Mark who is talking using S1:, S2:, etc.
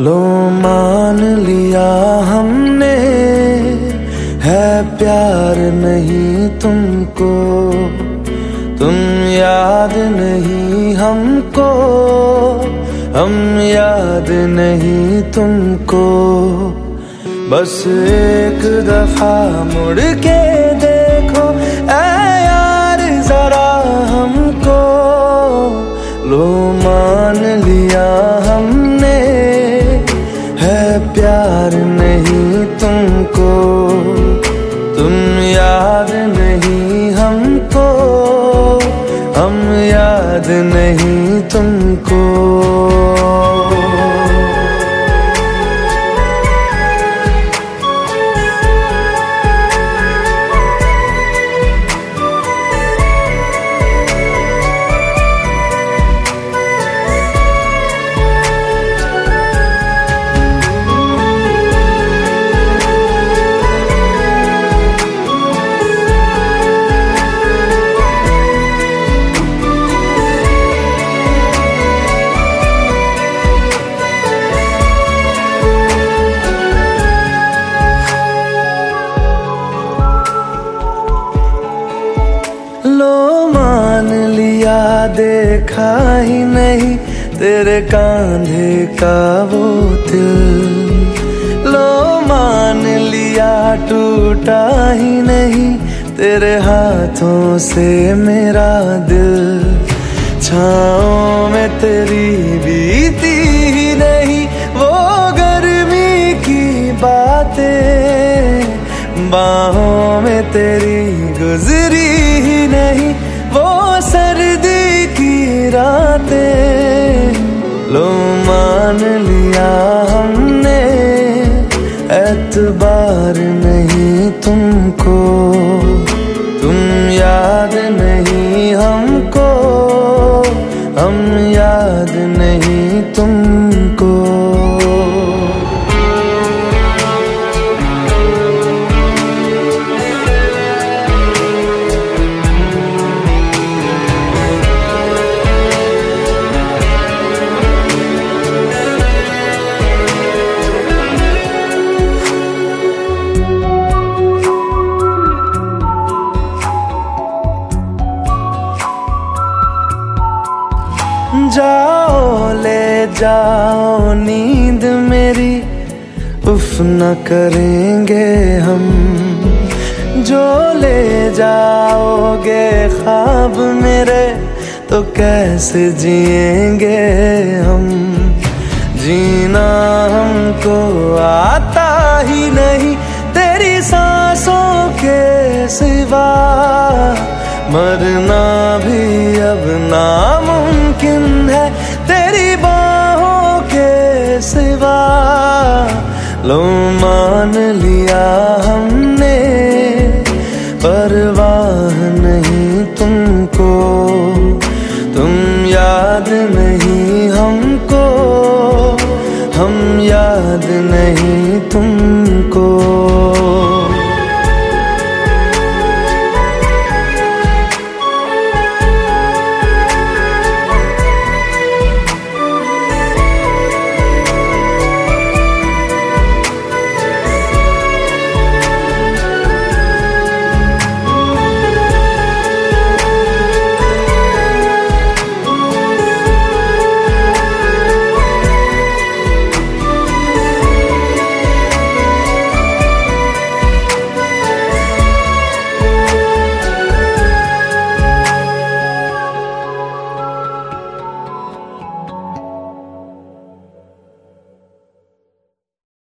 S1: लो मान लिया हमने, है प्यार नहीं तुमको। तुम याद नहीं हमको, हम याद नहीं तुमको। बस एक दफ़ा मुड़ के प्यार नहीं तुमको। तुम याद नहीं हमको। हम याद नहीं तुमको। देखा ही नहीं तेरे कांधे का वो दिल। लो मान लिया टूटा ही नहीं तेरे हाथों से मेरा दिल। छाओ में तेरी बीती ही नहीं वो गर्मी की बातें। बाहों में तेरी गुजरी ही नहीं लो मान लिया हमने एतबार जाओ, ले जाओ, नींद मेरी। उफ, न करेंगे हम। जो ले जाओगे ख्वाब मेरे तो कैसे जिएँगे हम? जीना हमको आता ही नहीं। सिवा। मरना भी अब नामुमकिन है तेरी बाहों के सिवा। लो मान लिया हमने, परवाह नहीं तुमको। तुम याद नहीं हमको, हम याद नहीं तुमको।